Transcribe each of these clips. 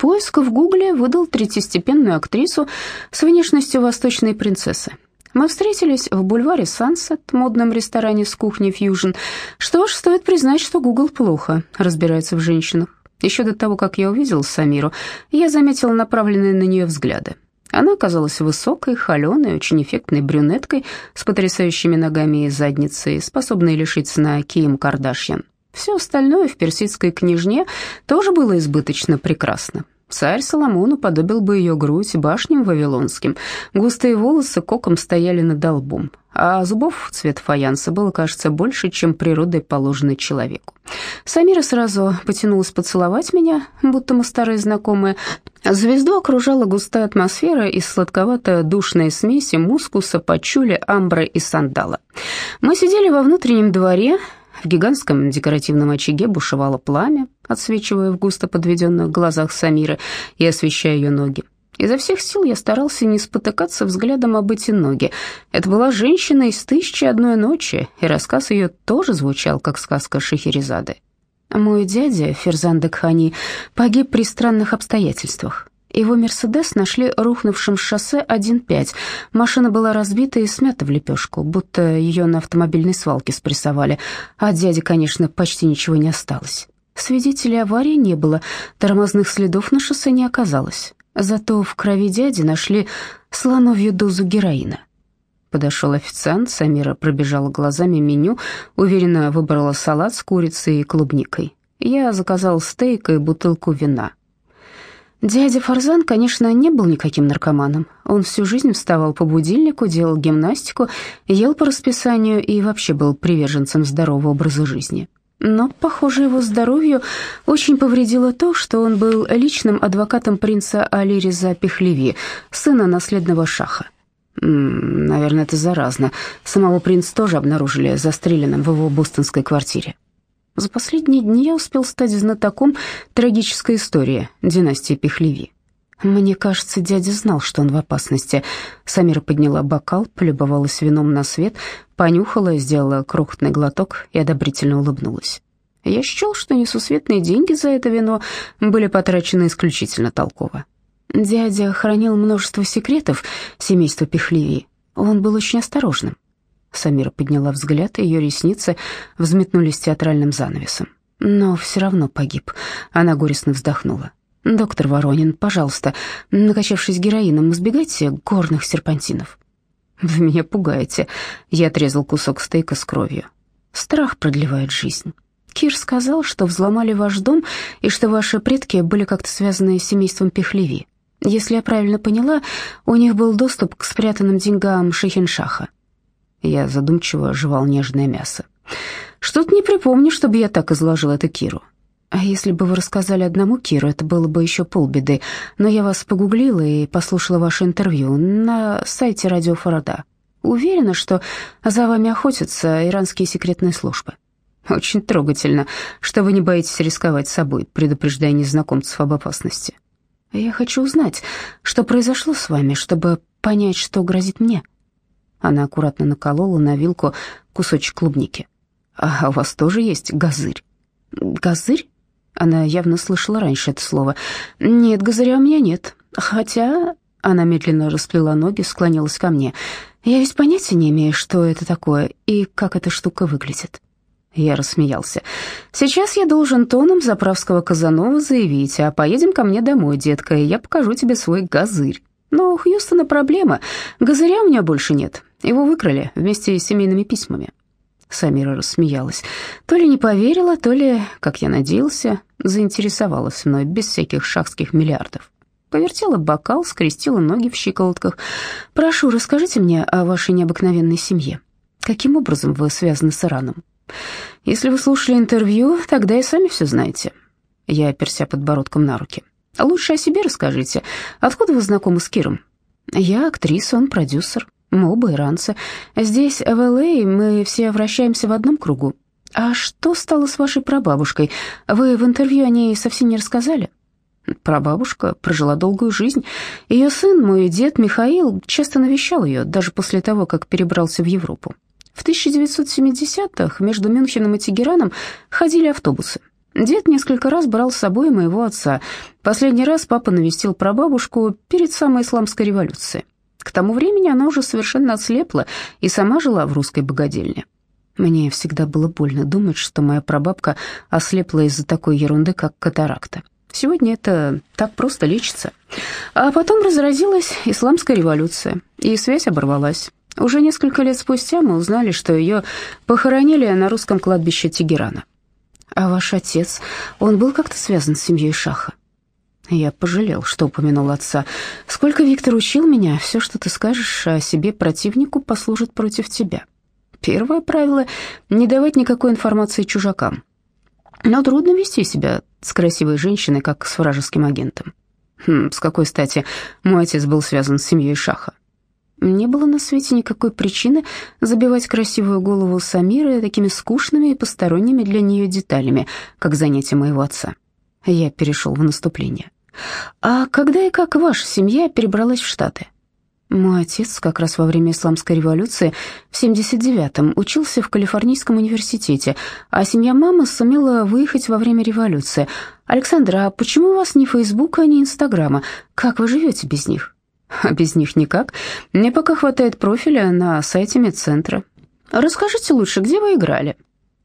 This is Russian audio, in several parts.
Поиск в Гугле выдал третьестепенную актрису с внешностью восточной принцессы. Мы встретились в бульваре Сансет, модном ресторане с кухней Фьюжн. Что ж, стоит признать, что Гугл плохо разбирается в женщинах. Еще до того, как я увидел Самиру, я заметил направленные на нее взгляды. Она оказалась высокой, холеной, очень эффектной брюнеткой с потрясающими ногами и задницей, способной лишить сна Ким Кардашьян. Все остальное в персидской княжне тоже было избыточно прекрасно. Царь Соломон уподобил бы ее грудь башням вавилонским. Густые волосы коком стояли над лбом, а зубов цвет фаянса было, кажется, больше, чем природой положено человеку. Самира сразу потянулась поцеловать меня, будто мы старые знакомые. Звезду окружала густая атмосфера из сладковато-душной смеси мускуса, пачули, амбры и сандала. Мы сидели во внутреннем дворе, в гигантском декоративном очаге бушевало пламя, отсвечивая в густо подведенных глазах Самиры и освещая ее ноги. Изо всех сил я старался не спотыкаться взглядом об эти ноги. Это была женщина из «Тысячи одной ночи», и рассказ ее тоже звучал, как сказка Шахерезады. Мой дядя, Ферзан Декхани, погиб при странных обстоятельствах. Его «Мерседес» нашли рухнувшим с шоссе 1.5. Машина была разбита и смята в лепешку, будто ее на автомобильной свалке спрессовали. От дяди, конечно, почти ничего не осталось. Свидетелей аварии не было, тормозных следов на шоссе не оказалось. Зато в крови дяди нашли слоновью дозу героина. Подошел официант, Самира пробежала глазами меню, уверенно выбрала салат с курицей и клубникой. Я заказал стейк и бутылку вина. Дядя Фарзан, конечно, не был никаким наркоманом. Он всю жизнь вставал по будильнику, делал гимнастику, ел по расписанию и вообще был приверженцем здорового образа жизни. Но, похоже, его здоровью очень повредило то, что он был личным адвокатом принца Али Реза Пехлеви, сына наследного шаха. наверное, это заразно. Самого принца тоже обнаружили застреленным в его бостонской квартире. За последние дни я успел стать знатоком трагической истории династии Пехлеви. Мне кажется, дядя знал, что он в опасности. Самира подняла бокал, полюбовалась вином на свет, понюхала, сделала крохотный глоток и одобрительно улыбнулась. Я счел, что несусветные деньги за это вино были потрачены исключительно толково. Дядя хранил множество секретов семейства Пехлеви. Он был очень осторожным. Самира подняла взгляд, и ее ресницы взметнулись театральным занавесом. Но все равно погиб. Она горестно вздохнула. «Доктор Воронин, пожалуйста, накачавшись героином, избегайте горных серпантинов». «Вы меня пугаете». Я отрезал кусок стейка с кровью. «Страх продлевает жизнь». Кир сказал, что взломали ваш дом и что ваши предки были как-то связаны с семейством Пехлеви. Если я правильно поняла, у них был доступ к спрятанным деньгам Шахиншаха. Я задумчиво жевал нежное мясо. Что-то не припомню, чтобы я так изложил это Киру. А если бы вы рассказали одному Киру, это было бы еще полбеды. Но я вас погуглила и послушала ваше интервью на сайте радио Фарада. Уверена, что за вами охотятся иранские секретные службы. Очень трогательно, что вы не боитесь рисковать собой, предупреждая незнакомцев об опасности. Я хочу узнать, что произошло с вами, чтобы понять, что грозит мне. Она аккуратно наколола на вилку кусочек клубники. «А у вас тоже есть газырь?» «Газырь?» Она явно слышала раньше это слово. «Нет, газыря у меня нет. Хотя...» Она медленно расплела ноги, склонилась ко мне. «Я ведь понятия не имею, что это такое и как эта штука выглядит». Я рассмеялся. «Сейчас я должен тоном заправского Казанова заявить, а поедем ко мне домой, детка, и я покажу тебе свой газырь. Но у Хьюстона проблема. Газыря у меня больше нет. Его выкрали вместе с семейными письмами». Самира рассмеялась. То ли не поверила, то ли, как я надеялся, заинтересовалась мной без всяких шахских миллиардов. Повертела бокал, скрестила ноги в щиколотках. «Прошу, расскажите мне о вашей необыкновенной семье. Каким образом вы связаны с Ираном? Если вы слушали интервью, тогда и сами все знаете». Я оперся подбородком на руки. «Лучше о себе расскажите. Откуда вы знакомы с Киром?» «Я актриса, он продюсер. Мы оба иранцы. Здесь, в Л.А., мы все вращаемся в одном кругу. А что стало с вашей прабабушкой? Вы в интервью о ней совсем не рассказали? Прабабушка прожила долгую жизнь. Ее сын, мой дед Михаил, часто навещал ее, даже после того, как перебрался в Европу. В 1970-х между Мюнхеном и Тегераном ходили автобусы. Дед несколько раз брал с собой моего отца. Последний раз папа навестил прабабушку перед самой исламской революцией. К тому времени она уже совершенно ослепла и сама жила в русской богадельне. Мне всегда было больно думать, что моя прабабка ослепла из-за такой ерунды, как катаракта. Сегодня это так просто лечится. А потом разразилась исламская революция, и связь оборвалась. Уже несколько лет спустя мы узнали, что ее похоронили на русском кладбище Тегерана. А ваш отец, он был как-то связан с семьей Шаха? Я пожалел, что упомянул отца. Сколько Виктор учил меня, все, что ты скажешь о себе противнику, послужит против тебя. Первое правило — не давать никакой информации чужакам. Но трудно вести себя с красивой женщиной, как с вражеским агентом. Хм, с какой стати мой отец был связан с семьей Шаха? Не было на свете никакой причины забивать красивую голову Самиры такими скучными и посторонними для нее деталями, как занятие моего отца. Я перешел в наступление. «А когда и как ваша семья перебралась в Штаты?» Мой отец как раз во время исламской революции в 79-м учился в Калифорнийском университете, а семья мамы сумела выехать во время революции. «Александра, а почему у вас ни Фейсбука, ни Инстаграма? Как вы живете без них?» «А без них никак. Мне пока хватает профиля на сайте медцентра. Расскажите лучше, где вы играли?»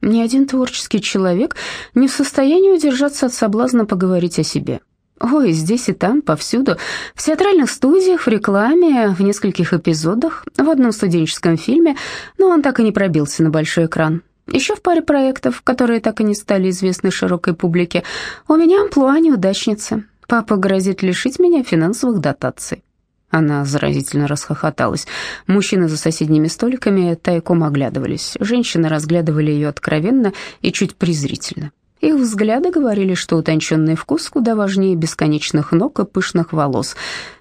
Ни один творческий человек не в состоянии удержаться от соблазна поговорить о себе. Ой, здесь и там, повсюду, в театральных студиях, в рекламе, в нескольких эпизодах, в одном студенческом фильме, но он так и не пробился на большой экран. Еще в паре проектов, которые так и не стали известны широкой публике. У меня амплуа неудачница. Папа грозит лишить меня финансовых дотаций. Она заразительно расхохоталась. Мужчины за соседними столиками тайком оглядывались. Женщины разглядывали ее откровенно и чуть презрительно. Их взгляды говорили, что утонченный вкус куда важнее бесконечных ног и пышных волос.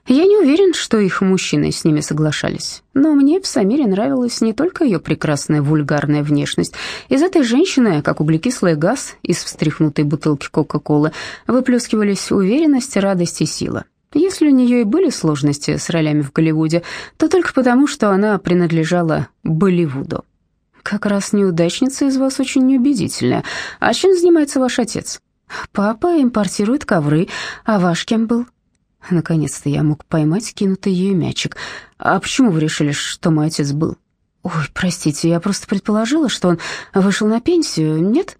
Я не уверен, что их мужчины с ними соглашались. Но мне в Самире нравилась не только ее прекрасная вульгарная внешность. Из этой женщины, как углекислый газ из встряхнутой бутылки Кока-Колы, выплескивались уверенность, радость и сила. Если у нее и были сложности с ролями в Голливуде, то только потому, что она принадлежала Болливуду. Как раз неудачница из вас очень неубедительная. А чем занимается ваш отец? Папа импортирует ковры, а ваш кем был? Наконец-то я мог поймать кинутый ею мячик. А почему вы решили, что мой отец был? Ой, простите, я просто предположила, что он вышел на пенсию, нет?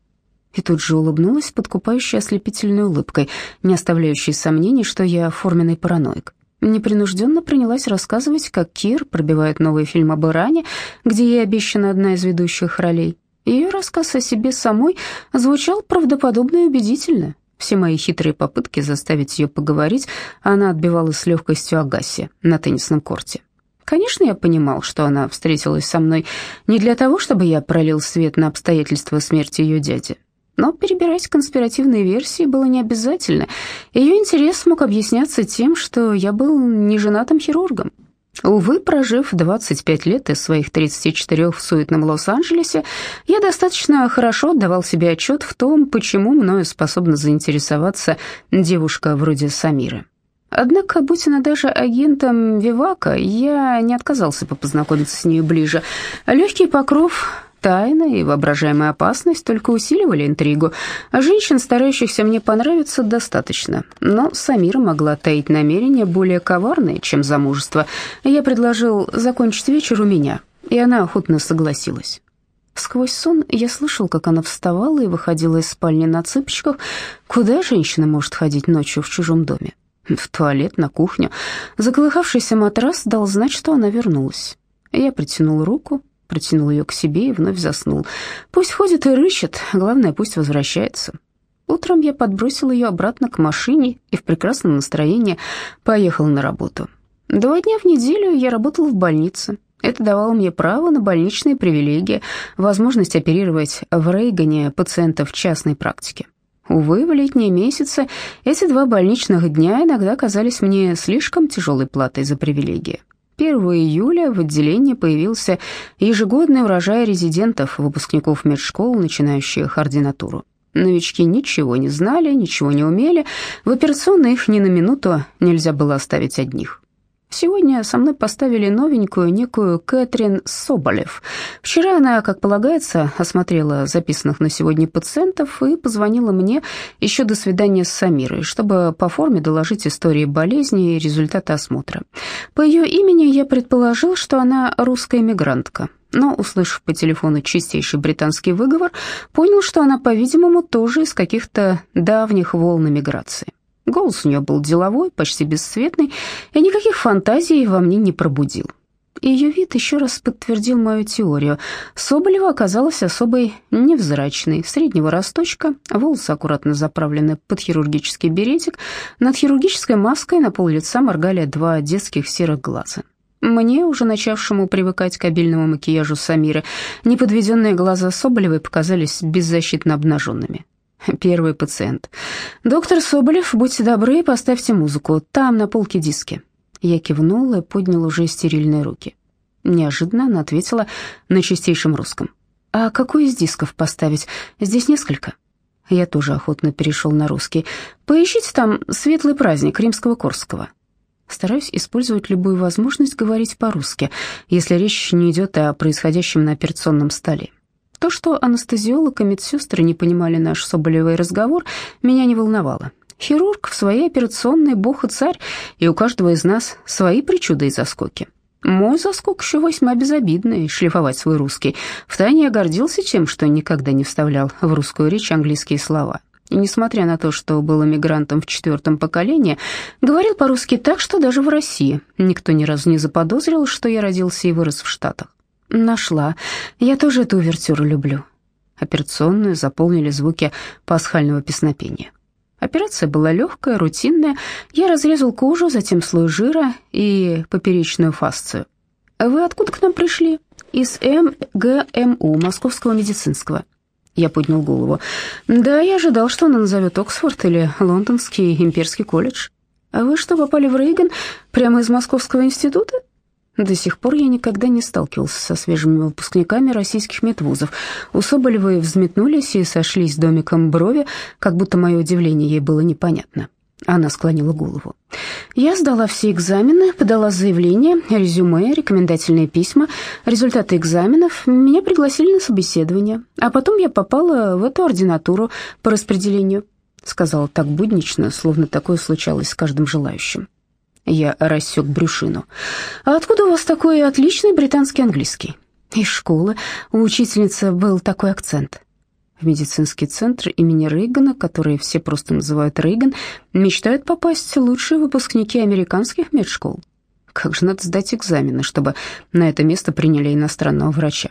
И тут же улыбнулась подкупающей ослепительной улыбкой, не оставляющей сомнений, что я форменный параноик непринужденно принялась рассказывать, как Кир пробивает новый фильм об Иране, где ей обещана одна из ведущих ролей. Ее рассказ о себе самой звучал правдоподобно и убедительно. Все мои хитрые попытки заставить ее поговорить она отбивала с легкостью Агаси на теннисном корте. Конечно, я понимал, что она встретилась со мной не для того, чтобы я пролил свет на обстоятельства смерти ее дяди. Но перебирать конспиративные версии было не обязательно. Ее интерес мог объясняться тем, что я был неженатым хирургом. Увы, прожив 25 лет из своих 34 в суетном Лос-Анджелесе, я достаточно хорошо отдавал себе отчет в том, почему мною способна заинтересоваться девушка вроде Самиры. Однако, будь она даже агентом Вивака, я не отказался бы познакомиться с ней ближе. Легкий покров Тайна и воображаемая опасность только усиливали интригу, а женщин, старающихся мне понравиться, достаточно. Но Самира могла таить намерения более коварные, чем замужество. Я предложил закончить вечер у меня, и она охотно согласилась. Сквозь сон я слышал, как она вставала и выходила из спальни на цыпочках. Куда женщина может ходить ночью в чужом доме? В туалет, на кухню. Заколыхавшийся матрас дал знать, что она вернулась. Я притянул руку, протянул ее к себе и вновь заснул. Пусть ходит и рыщет, главное, пусть возвращается. Утром я подбросил ее обратно к машине и в прекрасном настроении поехал на работу. Два дня в неделю я работал в больнице. Это давало мне право на больничные привилегии, возможность оперировать в Рейгане пациентов частной практике. Увы, в летние месяцы эти два больничных дня иногда казались мне слишком тяжелой платой за привилегии. 1 июля в отделении появился ежегодный урожай резидентов, выпускников медшкол, начинающих ординатуру. Новички ничего не знали, ничего не умели, в операционной их ни на минуту нельзя было оставить одних. Сегодня со мной поставили новенькую некую Кэтрин Соболев. Вчера она, как полагается, осмотрела записанных на сегодня пациентов и позвонила мне еще до свидания с Самирой, чтобы по форме доложить истории болезни и результаты осмотра. По ее имени я предположил, что она русская мигрантка, но, услышав по телефону чистейший британский выговор, понял, что она, по-видимому, тоже из каких-то давних волн миграции. Голос у нее был деловой, почти бесцветный, и никаких фантазий во мне не пробудил. Ее вид еще раз подтвердил мою теорию. Соболева оказалась особой невзрачной, среднего росточка, волосы аккуратно заправлены под хирургический беретик, над хирургической маской на пол лица моргали два детских серых глаза. Мне, уже начавшему привыкать к обильному макияжу Самиры, неподведенные глаза Соболевой показались беззащитно обнаженными. Первый пациент. «Доктор Соболев, будьте добры, поставьте музыку. Там, на полке диски». Я кивнула и поднял уже стерильные руки. Неожиданно она ответила на чистейшем русском. «А какой из дисков поставить? Здесь несколько». Я тоже охотно перешел на русский. «Поищите там «Светлый праздник» римского-корского». Стараюсь использовать любую возможность говорить по-русски, если речь не идет о происходящем на операционном столе. То, что анестезиолог и медсестры не понимали наш соболевый разговор, меня не волновало. Хирург в своей операционной бог и царь, и у каждого из нас свои причуды и заскоки. Мой заскок еще весьма безобидный, шлифовать свой русский. Втайне я гордился тем, что никогда не вставлял в русскую речь английские слова. И несмотря на то, что был эмигрантом в четвертом поколении, говорил по-русски так, что даже в России никто ни разу не заподозрил, что я родился и вырос в Штатах. Нашла. Я тоже эту увертюру люблю. Операционную заполнили звуки пасхального песнопения. Операция была легкая, рутинная. Я разрезал кожу, затем слой жира и поперечную фасцию. «Вы откуда к нам пришли?» «Из МГМУ, Московского медицинского». Я поднял голову. «Да, я ожидал, что она назовет Оксфорд или Лондонский имперский колледж». «А вы что, попали в Рейган прямо из Московского института?» До сих пор я никогда не сталкивался со свежими выпускниками российских медвузов. У Соболевой взметнулись и сошлись домиком брови, как будто мое удивление ей было непонятно. Она склонила голову. Я сдала все экзамены, подала заявление, резюме, рекомендательные письма, результаты экзаменов. Меня пригласили на собеседование, а потом я попала в эту ординатуру по распределению. Сказала так буднично, словно такое случалось с каждым желающим. Я рассек брюшину. «А откуда у вас такой отличный британский английский?» «Из школы. У учительницы был такой акцент». В медицинский центр имени Рейгана, который все просто называют Рейган, мечтают попасть лучшие выпускники американских медшкол. Как же надо сдать экзамены, чтобы на это место приняли иностранного врача?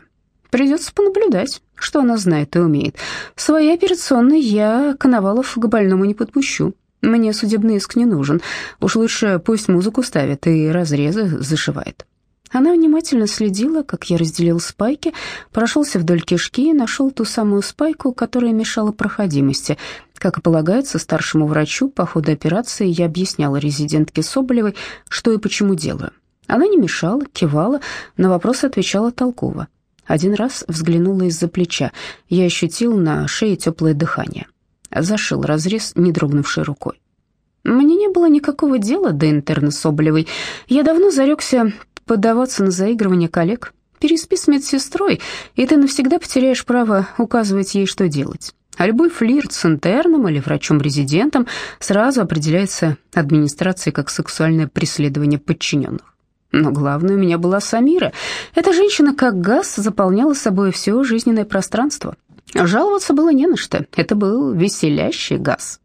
Придется понаблюдать, что она знает и умеет. В своей операционной я Коновалов к больному не подпущу. Мне судебный иск не нужен. Уж лучше пусть музыку ставит и разрезы зашивает». Она внимательно следила, как я разделил спайки, прошелся вдоль кишки и нашел ту самую спайку, которая мешала проходимости. Как и полагается старшему врачу, по ходу операции я объясняла резидентке Соболевой, что и почему делаю. Она не мешала, кивала, на вопросы отвечала толково. Один раз взглянула из-за плеча. Я ощутил на шее теплое дыхание зашил разрез, не дрогнувшей рукой. Мне не было никакого дела до интерна Соболевой. Я давно зарекся поддаваться на заигрывание коллег. Переспи с медсестрой, и ты навсегда потеряешь право указывать ей, что делать. А любой флирт с интерном или врачом-резидентом сразу определяется администрацией как сексуальное преследование подчиненных. Но главное у меня была Самира. Эта женщина как газ заполняла собой все жизненное пространство. Жаловаться было не на что, это был веселящий газ.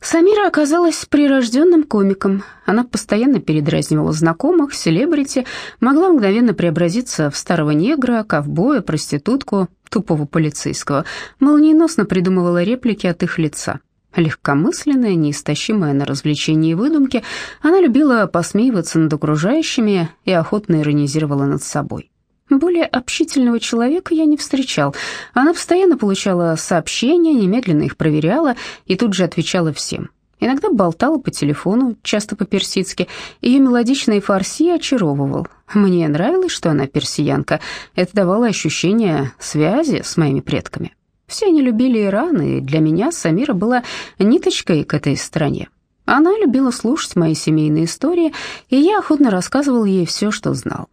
Самира оказалась прирожденным комиком. Она постоянно передразнивала знакомых, селебрити, могла мгновенно преобразиться в старого негра, ковбоя, проститутку, тупого полицейского. Молниеносно придумывала реплики от их лица. Легкомысленная, неистощимая на развлечения и выдумки, она любила посмеиваться над окружающими и охотно иронизировала над собой. Более общительного человека я не встречал. Она постоянно получала сообщения, немедленно их проверяла и тут же отвечала всем. Иногда болтала по телефону, часто по-персидски. Ее мелодичный фарси очаровывал. Мне нравилось, что она персиянка. Это давало ощущение связи с моими предками. Все они любили Иран, и для меня Самира была ниточкой к этой стране. Она любила слушать мои семейные истории, и я охотно рассказывал ей все, что знал.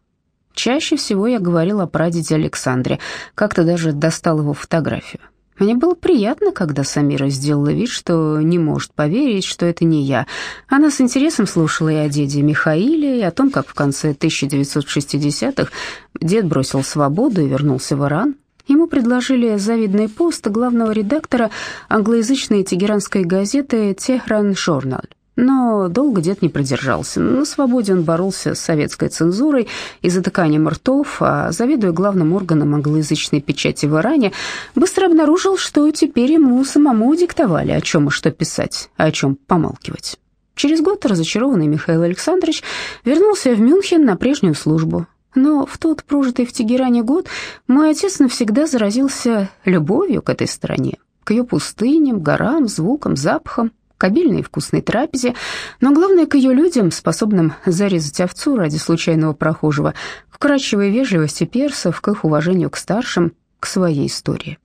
Чаще всего я говорил о прадеде Александре, как-то даже достал его фотографию. Мне было приятно, когда Самира сделала вид, что не может поверить, что это не я. Она с интересом слушала и о деде Михаиле, и о том, как в конце 1960-х дед бросил свободу и вернулся в Иран. Ему предложили завидный пост главного редактора англоязычной тегеранской газеты «Техран Журнал». Но долго дед не продержался. На свободе он боролся с советской цензурой и затыканием ртов, а заведуя главным органом англоязычной печати в Иране, быстро обнаружил, что теперь ему самому диктовали, о чем и что писать, а о чем помалкивать. Через год разочарованный Михаил Александрович вернулся в Мюнхен на прежнюю службу. Но в тот прожитый в Тегеране год мой отец навсегда заразился любовью к этой стране, к ее пустыням, горам, звукам, запахам, к обильной и вкусной трапезе, но главное к ее людям, способным зарезать овцу ради случайного прохожего, к вкрадчивой вежливости персов, к их уважению к старшим, к своей истории.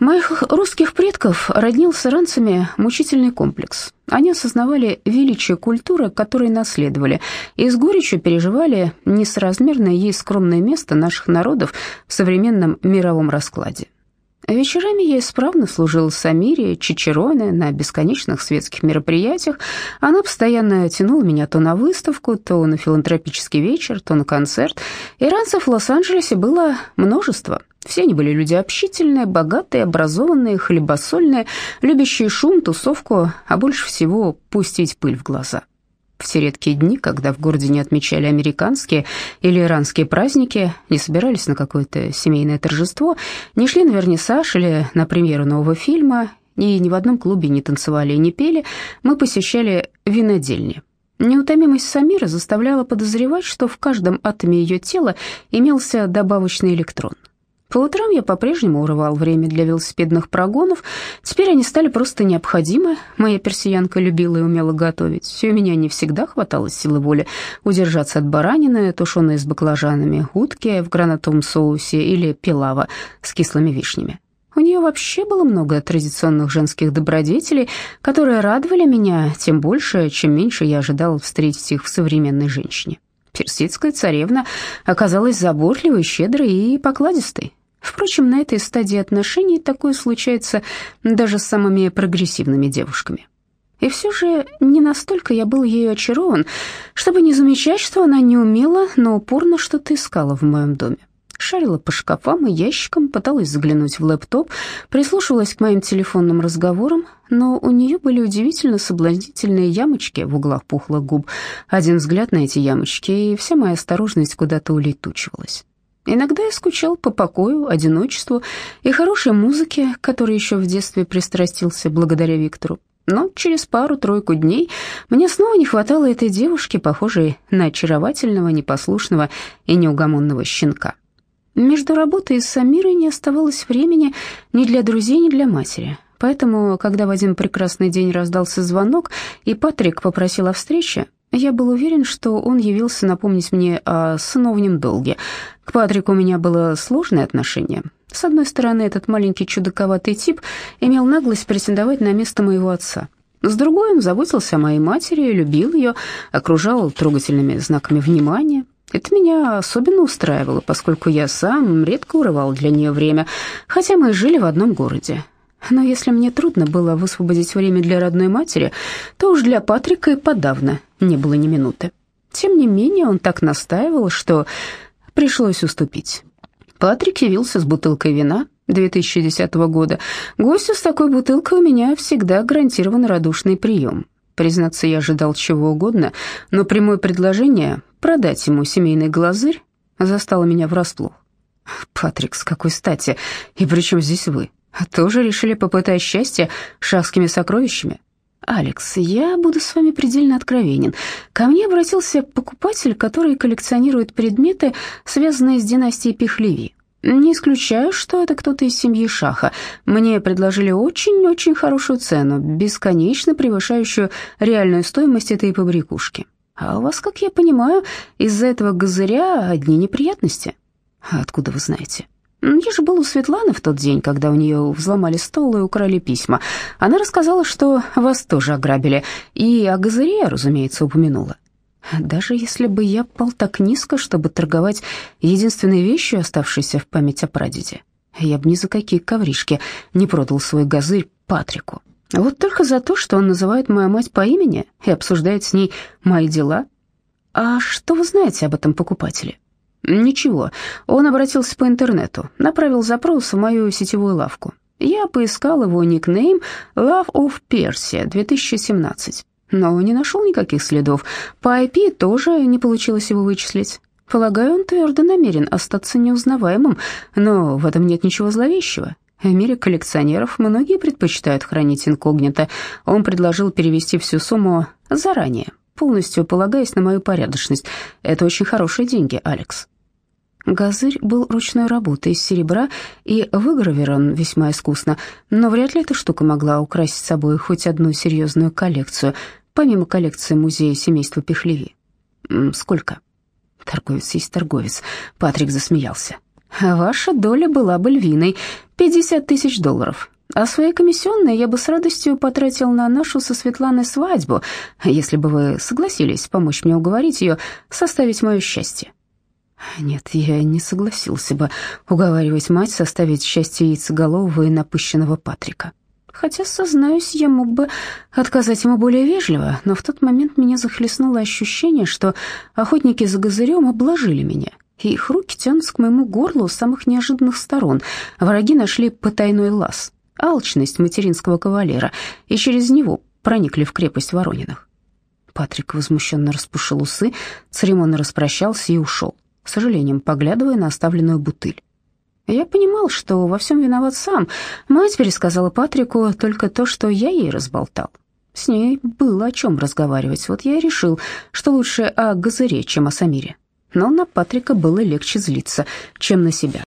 Моих русских предков роднил с иранцами мучительный комплекс. Они осознавали величие культуры, которой наследовали, и с горечью переживали несоразмерное ей скромное место наших народов в современном мировом раскладе. Вечерами я исправно служил Самире Чичероне на бесконечных светских мероприятиях. Она постоянно тянула меня то на выставку, то на филантропический вечер, то на концерт. Иранцев в Лос-Анджелесе было множество. Все они были люди общительные, богатые, образованные, хлебосольные, любящие шум, тусовку, а больше всего пустить пыль в глаза. В те редкие дни, когда в городе не отмечали американские или иранские праздники, не собирались на какое-то семейное торжество, не шли на вернисаж или на премьеру нового фильма, и ни в одном клубе не танцевали и не пели, мы посещали винодельни. Неутомимость Самира заставляла подозревать, что в каждом атоме ее тела имелся добавочный электрон. По утрам я по-прежнему урывал время для велосипедных прогонов. Теперь они стали просто необходимы. Моя персиянка любила и умела готовить. И у меня не всегда хватало силы воли удержаться от баранины, тушеной с баклажанами, утки в гранатовом соусе или пилава с кислыми вишнями. У нее вообще было много традиционных женских добродетелей, которые радовали меня тем больше, чем меньше я ожидал встретить их в современной женщине. Персидская царевна оказалась заботливой, щедрой и покладистой. Впрочем, на этой стадии отношений такое случается даже с самыми прогрессивными девушками. И все же не настолько я был ею очарован, чтобы не замечать, что она не умела, но упорно что-то искала в моем доме. Шарила по шкафам и ящикам, пыталась заглянуть в лэптоп, прислушивалась к моим телефонным разговорам, но у нее были удивительно соблазнительные ямочки в углах пухлых губ. Один взгляд на эти ямочки, и вся моя осторожность куда-то улетучивалась. Иногда я скучал по покою, одиночеству и хорошей музыке, которой еще в детстве пристрастился благодаря Виктору. Но через пару-тройку дней мне снова не хватало этой девушки, похожей на очаровательного, непослушного и неугомонного щенка. Между работой с Самирой не оставалось времени ни для друзей, ни для матери. Поэтому, когда в один прекрасный день раздался звонок, и Патрик попросил о встрече, я был уверен, что он явился напомнить мне о сыновнем долге. К Патрику у меня было сложное отношение. С одной стороны, этот маленький чудаковатый тип имел наглость претендовать на место моего отца. С другой, он заботился о моей матери, любил ее, окружал трогательными знаками внимания. Это меня особенно устраивало, поскольку я сам редко урывал для нее время, хотя мы жили в одном городе. Но если мне трудно было высвободить время для родной матери, то уж для Патрика и подавно не было ни минуты. Тем не менее, он так настаивал, что пришлось уступить. Патрик явился с бутылкой вина 2010 года. Гостю с такой бутылкой у меня всегда гарантирован радушный прием. Признаться, я ожидал чего угодно, но прямое предложение продать ему семейный глазырь застало меня врасплох. «Патрик, с какой стати? И при чем здесь вы? Тоже решили попытать счастье шахскими сокровищами?» «Алекс, я буду с вами предельно откровенен. Ко мне обратился покупатель, который коллекционирует предметы, связанные с династией Пихлеви. Не исключаю, что это кто-то из семьи Шаха. Мне предложили очень-очень хорошую цену, бесконечно превышающую реальную стоимость этой побрякушки. А у вас, как я понимаю, из-за этого газыря одни неприятности. Откуда вы знаете? Я же был у Светланы в тот день, когда у нее взломали стол и украли письма. Она рассказала, что вас тоже ограбили, и о Газыре, разумеется, упомянула. Даже если бы я пал так низко, чтобы торговать единственной вещью, оставшейся в память о прадеде, я бы ни за какие ковришки не продал свой газырь Патрику. Вот только за то, что он называет мою мать по имени и обсуждает с ней мои дела. А что вы знаете об этом покупателе? Ничего. Он обратился по интернету, направил запрос в мою сетевую лавку. Я поискал его никнейм Love of Persia 2017, но не нашел никаких следов. По IP тоже не получилось его вычислить. Полагаю, он твердо намерен остаться неузнаваемым, но в этом нет ничего зловещего. В мире коллекционеров многие предпочитают хранить инкогнито. Он предложил перевести всю сумму заранее, полностью полагаясь на мою порядочность. Это очень хорошие деньги, Алекс. Газырь был ручной работы из серебра и выгравирован весьма искусно, но вряд ли эта штука могла украсить собой хоть одну серьезную коллекцию, помимо коллекции музея семейства Пехлеви. «Сколько?» «Торговец есть торговец», — Патрик засмеялся. «Ваша доля была бы львиной, 50 тысяч долларов. А свои комиссионные я бы с радостью потратил на нашу со Светланой свадьбу, если бы вы согласились помочь мне уговорить ее составить мое счастье». Нет, я не согласился бы уговаривать мать составить счастье яйцеголового и напыщенного Патрика. Хотя, сознаюсь, я мог бы отказать ему более вежливо, но в тот момент меня захлестнуло ощущение, что охотники за газырем обложили меня, и их руки тянутся к моему горлу с самых неожиданных сторон. Враги нашли потайной лаз, алчность материнского кавалера, и через него проникли в крепость Ворониных. Патрик возмущенно распушил усы, церемонно распрощался и ушел с сожалением поглядывая на оставленную бутыль. Я понимал, что во всем виноват сам. Мать пересказала Патрику только то, что я ей разболтал. С ней было о чем разговаривать, вот я и решил, что лучше о Газыре, чем о Самире. Но на Патрика было легче злиться, чем на себя.